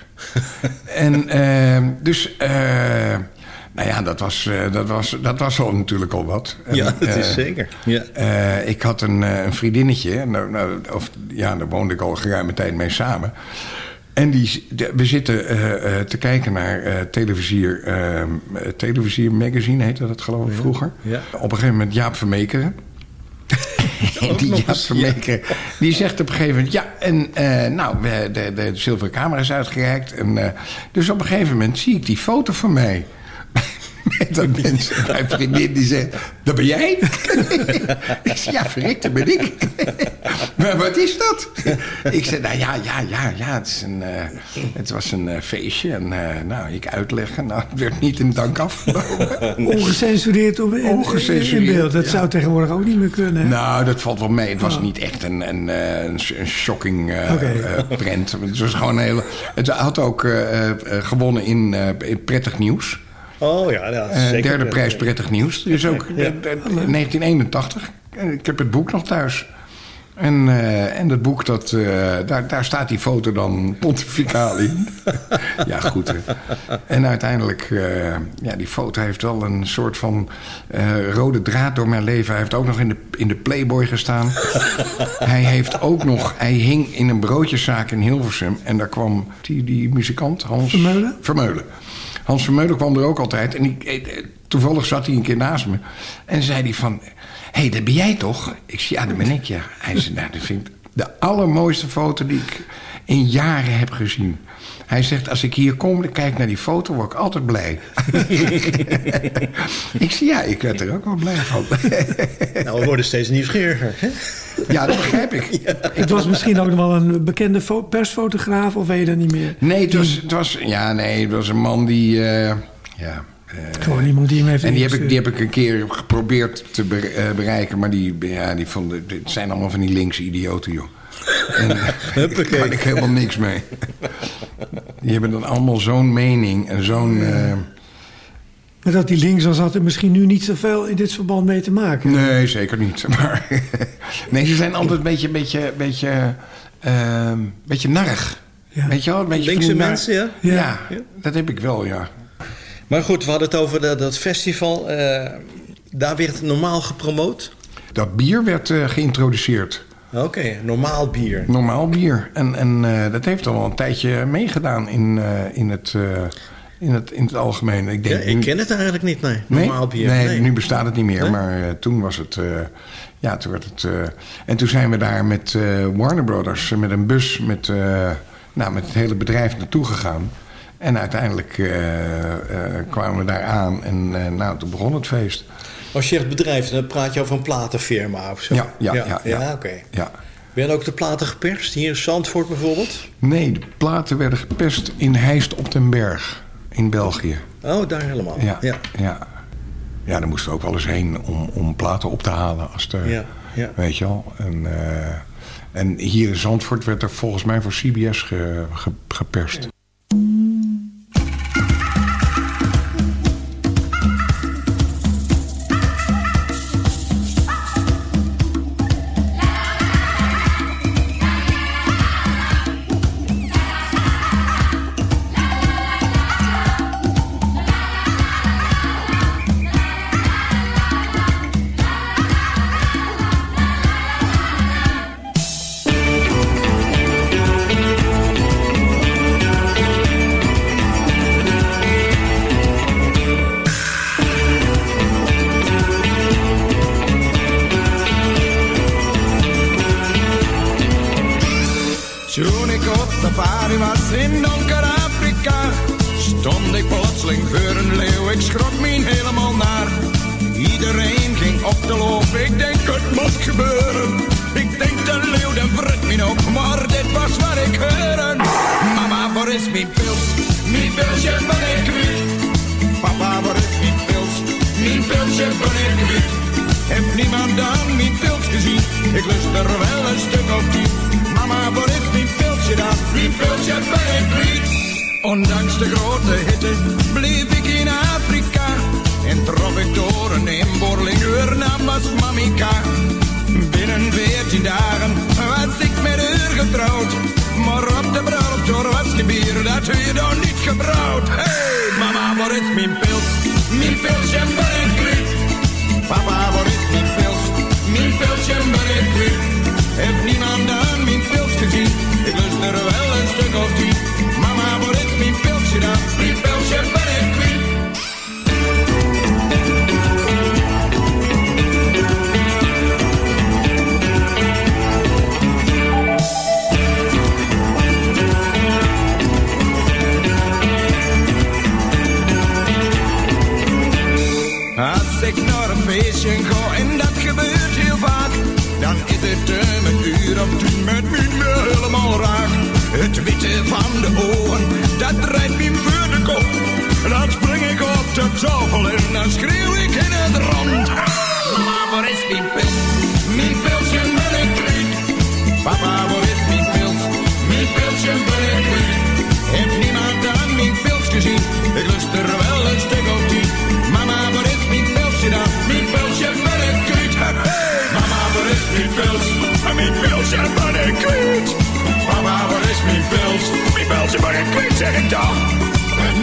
En eh, dus, eh, nou ja, dat was, eh, dat, was, dat was al natuurlijk al wat. En,
Ja, dat is
eh,
zeker. Ja.
ik had een, een vriendinnetje, en nou, nou, of, ja, daar woonde ik al geruime tijd mee samen. En die, de- we zitten eh, eh, te kijken naar eh televisier, televisier magazine, heette dat geloof ik vroeger.
ja.
Op een gegeven moment Jaap Vermekeren. En die Jaap
eens,
Vermeker, die zegt op een gegeven moment... ja, en nou, we- de, de, zilveren camera is uitgereikt. En, dus op een gegeven moment zie ik die foto van mij... met dat mensen, mijn vriendin, die zegt... dat ben jij? ik zeg, ja, verrek, dat ben ik. maar wat is dat? ik zei, nou ja, ja, ja, ja, het, is een, eh, het was een eh, feestje. En eh, nou, ik uitleggen, nou, het werd niet in dank afgenomen.
Ongecensureerd op, in,
Ongecensureerd,
in beeld. Dat
ja.
zou tegenwoordig ook niet meer kunnen.
Nou, dat valt wel mee. Het was
Oh.
niet echt een, een, eh, een, een shocking eh
Oké.
eh, prent. Het was gewoon een hele... Het had ook gewonnen in, eh, in prettig nieuws.
Oh ja, ja
Eh,
zeker.
derde prijs prettig nieuws. Dus ook
Ja.
eh, eh, 1981. En Ik heb het boek nog thuis. En, eh, en dat boek, dat, eh, daar, daar staat die foto dan pontificaal in. ja, goed. Hè. En uiteindelijk, eh, ja, die foto heeft wel een soort van eh, rode draad door mijn leven. Hij heeft ook nog in de, in de Playboy gestaan. hij heeft ook nog, hij hing in een broodjeszaak in Hilversum. En daar kwam die, die muzikant, Hans...
Vermeulen?
Vermeulen. Hans Vermeulen kwam er ook altijd. En ik, eh, toevallig zat hij een keer naast me. En zei hij van... Hé, hey, dat ben jij toch? Ik zei, ja, dat ben ik, ja. Hij zei, nou, dat vind ik de allermooiste foto die ik in jaren heb gezien. Hij zegt, als ik hier kom en kijk naar die foto, word ik altijd blij. ik zei, ja, ik werd er ook wel blij van.
Nou, we worden steeds nieuwsgieriger. Hè?
ja, dat begrijp ik.
Het was misschien ook nog wel een bekende fo- persfotograaf, of weet je dat niet meer?
Nee, het was, het was, ja, nee, het was een man die... eh, ja, eh,
Gewoon iemand die hem heeft
En die heb, ik, die heb ik een keer geprobeerd te eh, bereiken. Maar die, ja, die vonden, het zijn allemaal van die linkse idioten, joh. En daar kan ik helemaal niks mee. Die hebben dan allemaal zo'n mening en zo'n... eh,
Maar dat die links was, had er misschien nu niet zoveel in dit verband mee te maken.
nee, zeker niet. Maar, nee, ze zijn altijd een beetje, beetje, beetje, eh, beetje narrig.
Ja.
Weet je wel? Een beetje
Linkse mensen, ja?
ja?
Ja.
dat heb ik wel, ja.
Maar goed, we hadden het over dat, dat festival. eh, daar werd normaal gepromoot.
Dat bier werd eh, geïntroduceerd.
Oké, normaal bier.
Normaal bier. En, en eh, dat heeft al wel een tijdje meegedaan in, eh, in, het, eh, in, het, in het algemeen. Ik,
Ja,
denk,
ik ken het eigenlijk niet, nee. Normaal bier.
Nee, nu bestaat het niet meer.
Nee?
Maar toen was het... ja, toen werd het... en toen zijn we daar met Warner Brothers... met een bus met, nou, met het hele bedrijf naartoe gegaan. En uiteindelijk kwamen we daar aan. En nou, toen begon het feest.
Als je zegt bedrijf, dan praat je over een platenfirma of zo.
Ja, ja, ja, ja.
oké.
Ja.
Je ook de platen geperst? Hier in Zandvoort bijvoorbeeld?
Nee, de platen werden gepest in Heist op den Berg. In België.
Oh, daar helemaal.
Ja,
ja.
ja. ja. daar moesten we ook wel eens heen om, om platen op te halen. Als de,
Ja, ja.
Weet je wel. En, eh, en hier in Zandvoort werd er volgens mij voor CBS ge, ge- geperst.
Getrouwd. Maar op de bruiloft door was gebier, dat we dan niet gebrouwd. Hey, mama, waar is mijn pils? Mijn pilsje ben ik kwijt. Papa, waar is mijn pils? Mijn pilsje ben ik kwijt. Heeft niemand aan mijn pils gezien? Ik lust er wel een stuk of tien. Mama, waar is mijn pilsje de ogen, dat drijft me voor de kop. Dan spring ik op de tafel en dan schreeuw ik in het rond. Mama, waar is mijn pils? Mijn pilsje ben ik kwijt. Papa, waar is mijn pils? Mijn pilsje ben ik kwijt. Heeft niemand aan mijn pils gezien? Ik lust er wel een stuk op tien. Mama, waar is mijn pilsje dan? Mijn pilsje ben ik kwijt. Hey, mama, waar is mijn pils? Mijn pilsje pilsje ben ik kwijt, zeg ik dan.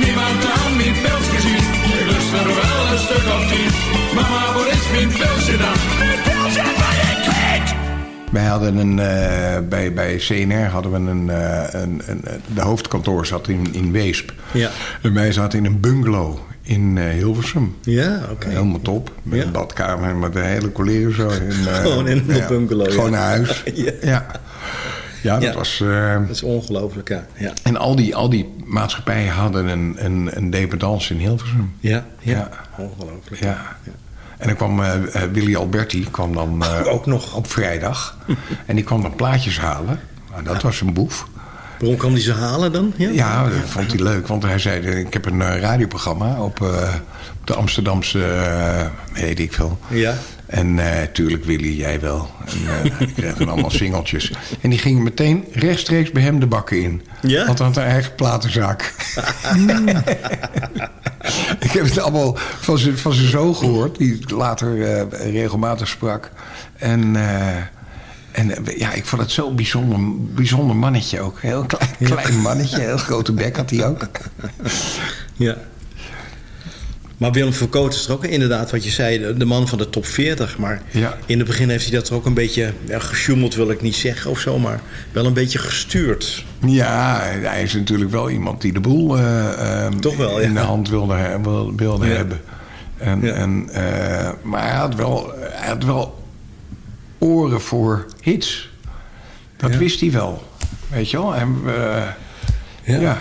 Niemand aan mijn pils gezien? Ik lust er wel een stuk op tien. Mama, waar is mijn pilsje dan? Mijn pilsje ben ik kwijt.
Wij hadden een, eh, bij, bij CNR hadden we een, eh, een, een, de hoofdkantoor zat in, in Weesp.
Ja.
En wij zaten in een bungalow in eh, Hilversum.
Ja, oké.
Helemaal top. Met
Ja.
een badkamer, met de hele collega zo. En, eh,
Gewoon in een
ja,
bungalow, ja.
Gewoon naar huis.
Ja.
ja. Ja, dat
Ja.
was... eh,
Dat is ongelooflijk, ja. Ja,
en al die, al die maatschappijen hadden een, een, een dependance in Hilversum.
ja, ja.
Ja.
ongelooflijk.
Ja. En dan kwam eh, Willy Alberti kwam dan
Ook nog.
op vrijdag. en die kwam dan plaatjes halen. Nou, dat was een boef.
Waarom kwam die ze halen dan? Ja,
Ja, dat vond hij leuk. Want hij zei, ik heb een eh, radioprogramma op, eh, op de Amsterdamse, eh, weet ik veel.
Ja.
En eh tuurlijk Willy, jij wel. En eh, ik kreeg dan allemaal singeltjes. En die gingen meteen rechtstreeks bij hem de bakken in.
Ja?
Want hij had een eigen platenzaak. ik heb het allemaal van zijn, zoon gehoord. Die later eh, regelmatig sprak. En... en eh, ja, ik vond het zo'n bijzonder, bijzonder mannetje ook. Heel klein, klein mannetje, heel grote bek had hij ook.
Ja. Maar Willem Verkoot is er ook inderdaad, wat je zei, de- man van de top 40. Maar
Ja.
in het begin heeft hij dat er ook een beetje, ja, gesjoemeld wil ik niet zeggen of zo, maar wel een beetje gestuurd.
Ja, hij is natuurlijk wel iemand die de boel eh, eh,
Toch wel, ja.
in de hand wilde, wilde hebben. En, en, eh, maar hij had, wel, hij had wel oren voor hits. Dat
Ja.
wist hij wel. Weet je wel? En, eh,
Ja.
ja.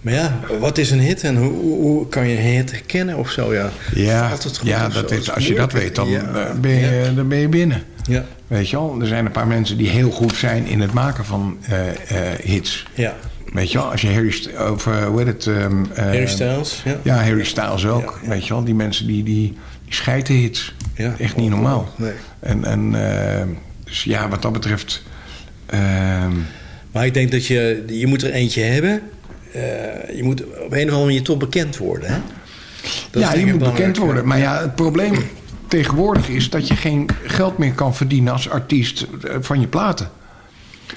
Maar ja, wat is een hit en hoe, hoe, kan je een hit herkennen of zo? Ja,
Ja, ja dat is, als je dat weet, dan,
Ja.
eh, ben je, dan ben je binnen.
Ja.
Weet je wel? Er zijn een paar mensen die heel goed zijn in het maken van eh, hits.
Ja.
Weet je wel? Als je Harry... St- Of, hoe heet het? ehm, eh,
Harry Styles, ja.
Ja, Harry Styles ook. Weet je wel? Die mensen die, die, die scheiden hits.
Ja,
Echt niet normaal.
Nee.
En, en eh, dus ja, wat dat betreft... ehm,
Maar ik denk dat je, je moet er eentje hebben. Eh, je moet op een of andere manier toch bekend worden, hè? Dat
ja, je moet
belangrijk,
bekend worden. Maar ja, het probleem tegenwoordig is dat je geen geld meer kan verdienen als artiest eh, van je platen.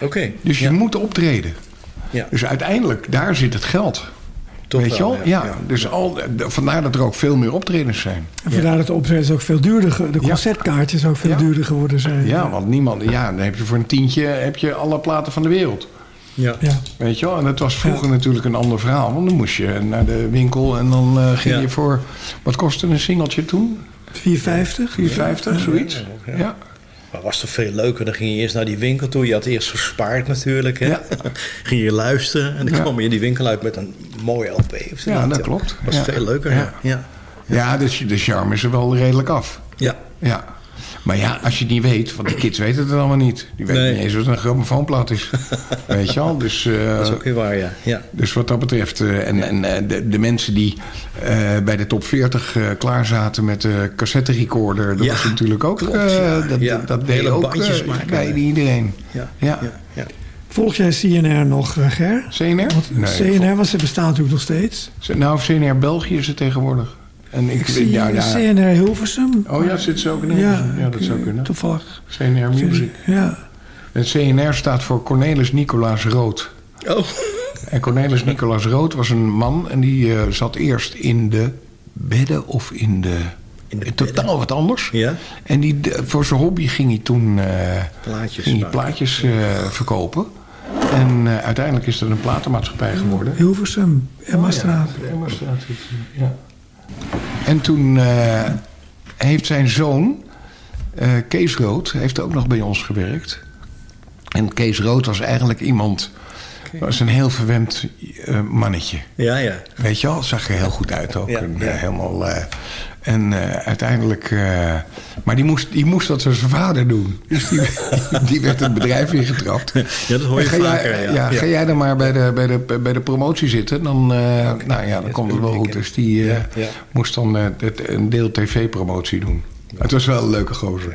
Oké.
Dus je
ja.
moet optreden.
Ja.
Dus uiteindelijk, daar zit het geld.
Toch
Weet je
wel, ja.
Dus Al, vandaar dat er ook veel meer optredens zijn.
En vandaar dat de optredens ook veel duurder... De concertkaartjes ook veel
Ja.
duurder geworden zijn.
Ja, want niemand... Ja, dan heb je voor een tientje heb je alle platen van de wereld.
Ja.
Ja.
Weet je wel? En dat was vroeger natuurlijk een ander verhaal. Want dan moest je naar de winkel en dan eh, ging
Ja.
je voor... Wat kostte een singeltje toen?
450.
4,50, zoiets?
Ja. Maar was toch veel leuker? Dan ging je eerst naar die winkel toe. Je had eerst gespaard natuurlijk. Hè?
Ja.
ging je luisteren en dan
Ja.
kwam je die winkel uit met een mooie LP. Of.
Ja, dat klopt.
was
Ja.
veel leuker.
Ja.
Ja. Ja.
Ja, dus de charme is er wel redelijk af.
ja.
Ja. Maar ja, als je het niet weet, want de kids weten het allemaal niet. Die weten
Nee.
niet eens wat een grammofoonplaat is. weet je al? Dus, eh,
Dat is ook weer waar, ja. ja.
dus wat dat betreft, eh, en, en eh, de, de mensen die eh, bij de top 40 eh, klaar zaten met de cassette recorder, dat
Ja,
was natuurlijk ook,
klopt,
eh,
ja.
dat,
Ja,
dat deed ook
bandjes maken.
bij iedereen.
Ja,
Ja.
ja.
Volg jij CNR nog, Ger?
CNR?
Want
Nee,
CNR, want ze bestaan natuurlijk nog steeds.
Nou, CNR België is het tegenwoordig. En ik,
Ik zie
ja, ja.
CNR Hilversum.
Oh ja, zit ze ook in Hilversum? Ja, dat zou kunnen.
Toevallig.
CNR Music.
Ja.
En CNR staat voor Cornelis Nicolaas Rood.
Oh.
En Cornelis Nicolaas Rood was een man en die eh, zat eerst in de bedden of in de... totaal wat anders.
Ja.
En die, voor zijn hobby ging hij toen eh,
Plaatjes
ging hij plaatjes eh, verkopen. En uiteindelijk is er een platenmaatschappij geworden.
Hilversum.
Oh Ja, Emmastraat zit hier, ja. En toen eh, heeft zijn zoon, eh, Kees Rood, heeft ook nog bij ons gewerkt. En Kees Rood was eigenlijk iemand, was een heel verwend eh, mannetje.
Ja, ja.
Weet je wel, zag er heel goed uit ook.
Ja,
en,
ja.
helemaal, en eh, uiteindelijk... eh, maar die moest, die moest dat zijn vader doen. Dus die, die werd het bedrijf ingetrapt.
Ja, dat hoor je
ga
vaker,
Jij,
ja. Ja.
Ga jij dan maar bij de, bij de, bij de promotie zitten, dan, eh, nou ja, dan komt het wel goed. Dus die moest dan het- een deel tv-promotie doen. Het was wel een leuke gozer.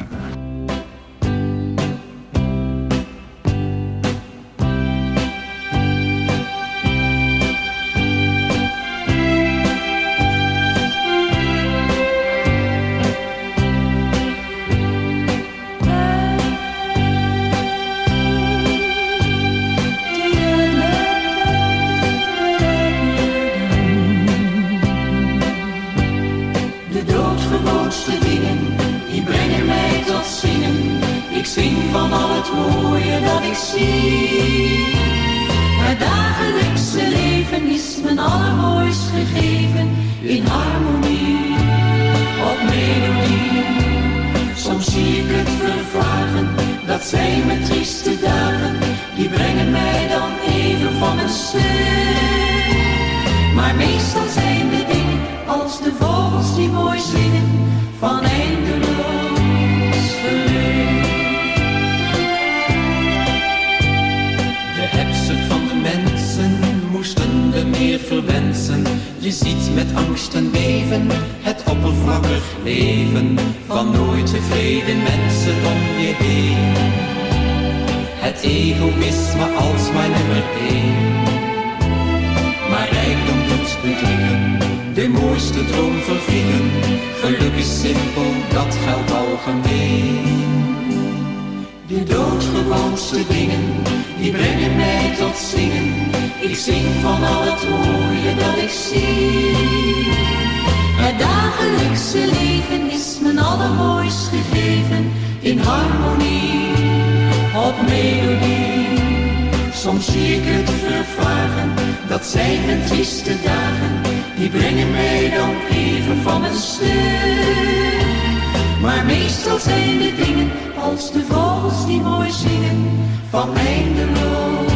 Tot zingen. Ik zing van al het mooie dat ik zie. Het dagelijkse leven is mijn allermooist gegeven in harmonie, op melodie. Soms zie ik het vervagen, dat zijn mijn trieste dagen. Die brengen mij dan even van mijn stuk. Maar meestal zijn de dingen als de vogels die mooi zingen van eindeloos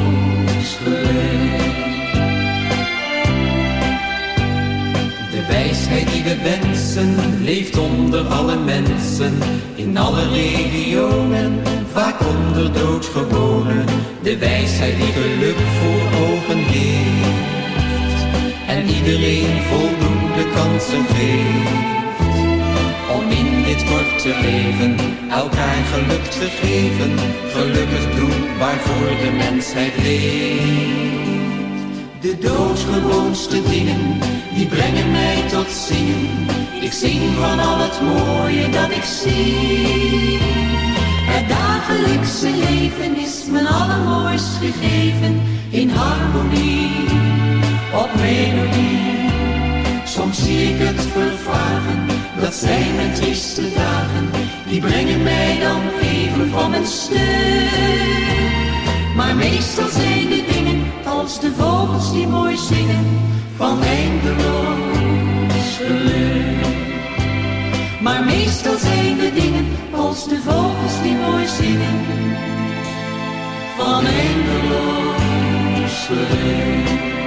Wijsheid die we wensen leeft onder alle mensen, in alle regionen, vaak onder doodgeboren. De wijsheid die geluk voor ogen heeft en iedereen voldoende kansen geeft. Om in dit korte leven elkaar geluk te geven, gelukkig doen waarvoor de mensheid leeft.
De doodgewoonste dingen, die brengen mij tot zingen. Ik zing van al het mooie dat ik zie. Het dagelijkse leven is mijn allermooist gegeven in harmonie, op melodie. Soms zie ik het vervagen, dat zijn mijn trieste dagen. Die brengen mij dan even van mijn stuk. Maar meestal zijn de dingen als de vogels die mooi zingen van eindeloos geluk. Maar meestal zijn de dingen als de vogels die mooi zingen van eindeloos geluk.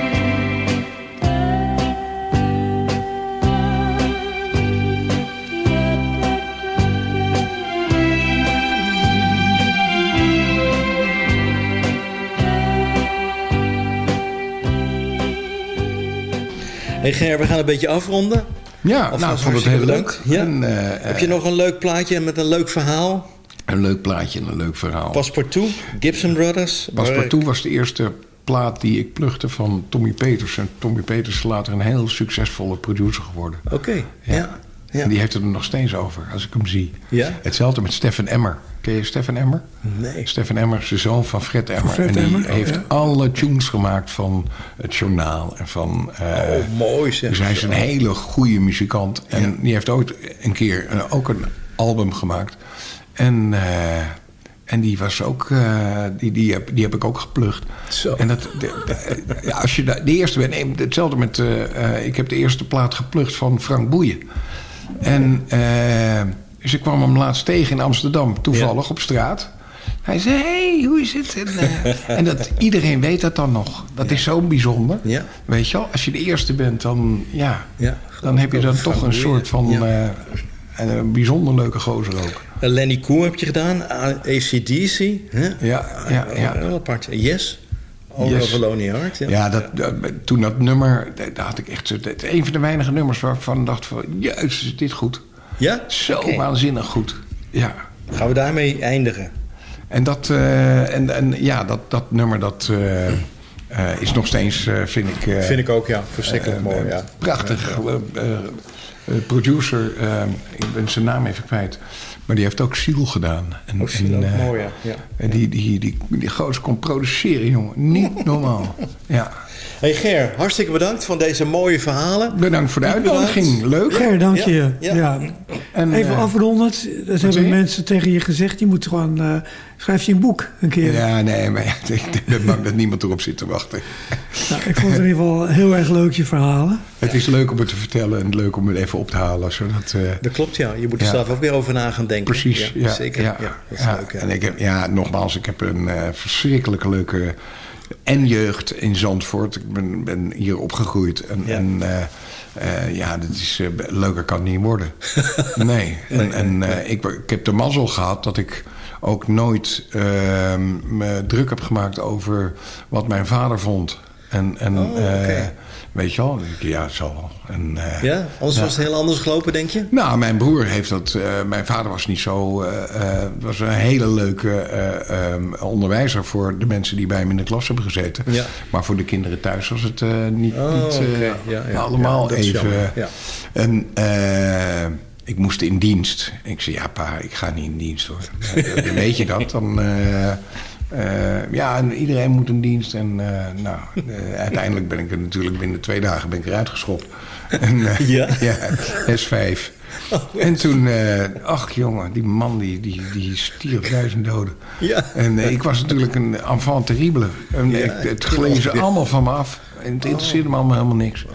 Hey Ger, we gaan een beetje afronden.
Ja,
Of
nou, ik vond het heel leuk.
Ja.
En, eh,
Heb je nog een leuk plaatje met een leuk verhaal?
Een leuk plaatje en een leuk verhaal.
Passepartout, Gibson Brothers.
Passepartout was de eerste plaat die ik plugde van Tommy Peters. En Tommy Peters is later een heel succesvolle producer geworden.
Oké, ja.
En die heeft het er nog steeds over, als ik hem zie.
Ja?
Hetzelfde met Stefan Emmer. Ken je Stefan Emmer?
Nee.
Stefan Emmer is de zoon van Fred Emmer.
Fred
en die
Emmer,
heeft
ja.
alle tunes gemaakt van het journaal. En van, eh,
Oh, mooi zeg.
Dus hij is een hele goede muzikant. En die heeft ooit een keer ook een album gemaakt. En, eh, en die was ook, eh, die, die, heb, die heb ik ook geplukt.
Zo.
En dat, de, als je de, eerste bent, hetzelfde met, eh, ik heb de eerste plaat geplukt van Frank Boeien. En dus ik kwam hem laatst tegen in Amsterdam, toevallig op straat. Hij zei, hey, hoe is het? En, eh, en dat, iedereen weet dat dan nog. Dat is zo bijzonder.
Ja.
Weet je wel, als je de eerste bent, dan, ja, dan heb je dan toch een soort van... Eh, en een bijzonder leuke gozer ook.
Uh, Lenny Koer heb je gedaan, ACDC. Hè?
Ja, ja, ja.
Apart. Yes. Over
Yes.
Lonely Heart. Ja.
Ja, dat, dat- toen dat nummer, dat- daar had ik echt... zo- Het een van de weinige nummers waarvan ik dacht van... Juist, is dit goed.
Ja?
Zo
Oké.
waanzinnig goed. Ja.
Gaan we daarmee eindigen?
En dat, eh, en, en, ja, dat, dat nummer dat, eh, eh, is nog steeds, eh, vind ik... eh,
Vind ik ook, ja. Verschrikkelijk mooi, ja.
Prachtig. eh, eh, eh, producer, ik ben zijn naam even kwijt. Maar die heeft ook Ziel gedaan. En,
Ook Ziel,
en,
ook
eh,
mooi, ja. Ja.
En die, die, die, die gozer kon produceren, jongen. Niet normaal. Ja.
Hey Ger, hartstikke bedankt voor deze mooie verhalen.
Bedankt voor de uitnodiging. Leuk.
Ger, dank je.
Ja,
Ja,
ja.
En,
Even
eh,
afrondend. Dat hebben mensen tegen je gezegd. Je moet gewoon... eh, schrijf je een boek een keer.
Ja, nee, maar ja, ik ben bang dat niemand erop zit te wachten.
Nou, ik vond het in ieder geval heel erg leuk, je verhalen.
Het is leuk om het te vertellen en leuk om het even op te halen. Zodat, eh,
Dat klopt, ja. Je moet er
Ja.
zelf ook weer over na gaan denken.
Precies, ja.
Zeker.
Ja,
Ja, dat is
ja.
leuk, ja.
En ik heb, ja, nogmaals, ik heb een eh, verschrikkelijke leuke en jeugd in Zandvoort. Ik ben, ben hier opgegroeid. En
Ja.
en, eh, eh, ja dat is, leuker kan het niet worden. nee. En, en eh, ik, ik heb de mazzel gehad dat ik ook nooit ehm, me druk heb gemaakt over wat mijn vader vond. En, en
Oh,
eh, weet je wel, ja, het zal wel. En, eh,
Ja? Anders was het heel anders gelopen, denk je?
nou, mijn broer heeft dat. eh, mijn vader was niet zo. was een hele leuke eh, ehm, onderwijzer voor de mensen die bij hem in de klas hebben gezeten.
Ja.
Maar voor de kinderen thuis was het niet,
Oh,
niet.
Ja, ja.
allemaal even. En ik moest in dienst. Ik zei: Ja, pa, ik ga niet in dienst hoor. Weet je dat? Dan. eh, eh, ja, en iedereen moet in dienst. En eh, nou, uiteindelijk ben ik er natuurlijk binnen twee dagen ben ik eruit geschopt. En,
Ja?
ja, S5. En toen, ach jongen, die man die, die, die stierf duizend doden.
Ja.
En ik was natuurlijk een enfant terrible. En
Ja,
ik, het gleed ze allemaal van me af. En het interesseerde me allemaal helemaal niks.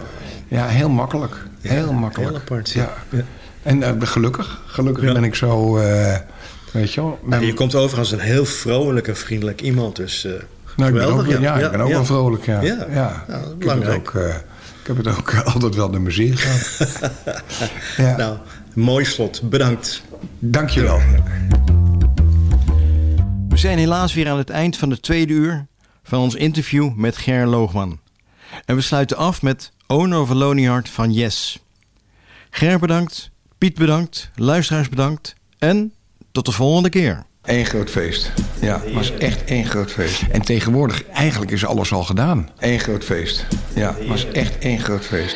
Ja, heel makkelijk. Heel makkelijk.
heel apart,
ja.
ja.
En eh, gelukkig, gelukkig
Ja.
ben ik zo, eh, weet je wel.
Ja,
mijn-
je komt over als een heel vrolijk en vriendelijk iemand. Dus eh
nou, ik ben
geweldig,
ook, ja, ik ben ook wel vrolijk, ja.
Ja,
ik, heb het ook, eh, ik heb het ook altijd wel naar mijn zin gehad. ja.
Nou, mooi slot. Bedankt.
Dankjewel.
We zijn helaas weer aan het eind van het tweede uur van ons interview met Ger Loogman. En we sluiten af met Owner of a Lonely Heart van Yes. Ger bedankt, Piet bedankt, luisteraars bedankt en tot de volgende keer.
Eén groot feest. Ja, het was echt één groot feest. En tegenwoordig, eigenlijk is alles al gedaan. Eén groot feest. Ja, het was echt één groot feest.